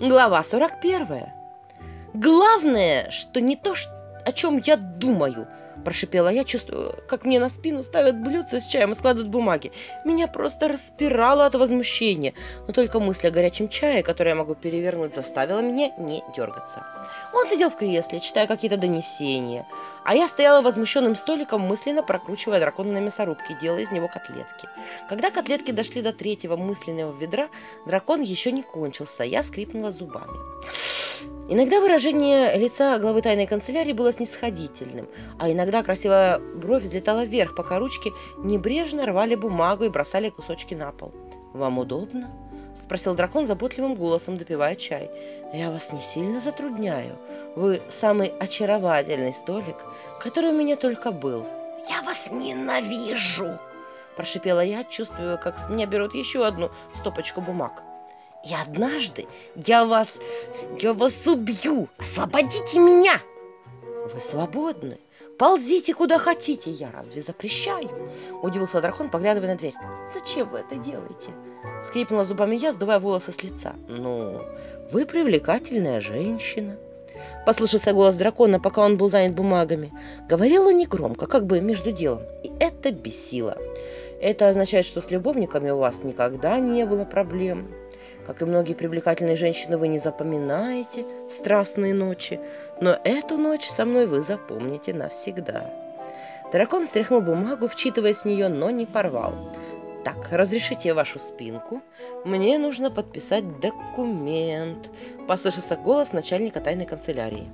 Глава 41. Главное, что не то, ш- о чем я думаю, прошипела я, чувствую, как мне на спину ставят блюдце с чаем и складывают бумаги. Меня просто распирало от возмущения, но только мысль о горячем чае, который я могу перевернуть, заставила меня не дергаться. Он сидел в кресле, читая какие-то донесения, а я стояла возмущенным столиком, мысленно прокручивая дракона на мясорубке, делая из него котлетки. Когда котлетки дошли до третьего мысленного ведра, дракон еще не кончился, я скрипнула зубами. Иногда выражение лица главы тайной канцелярии было снисходительным, а иногда красивая бровь взлетала вверх, пока ручки небрежно рвали бумагу и бросали кусочки на пол. «Вам удобно?» – спросил дракон заботливым голосом, допивая чай. «Я вас не сильно затрудняю. Вы самый очаровательный столик, который у меня только был». «Я вас ненавижу!» – прошипела я, чувствуя, как с меня берут еще одну стопочку бумаг. И однажды я вас, я вас убью. Освободите меня. Вы свободны. Ползите куда хотите. Я разве запрещаю? Удивился дракон, поглядывая на дверь. Зачем вы это делаете? Скрипнула зубами я, сдувая волосы с лица. Ну, вы привлекательная женщина. Послышался голос дракона, пока он был занят бумагами. Говорил он негромко, как бы между делом. И это бесило. Это означает, что с любовниками у вас никогда не было проблем. Как и многие привлекательные женщины, вы не запоминаете страстные ночи, но эту ночь со мной вы запомните навсегда. Дракон стряхнул бумагу, вчитываясь в нее, но не порвал. Так, разрешите вашу спинку. Мне нужно подписать документ. Послышался голос начальника тайной канцелярии.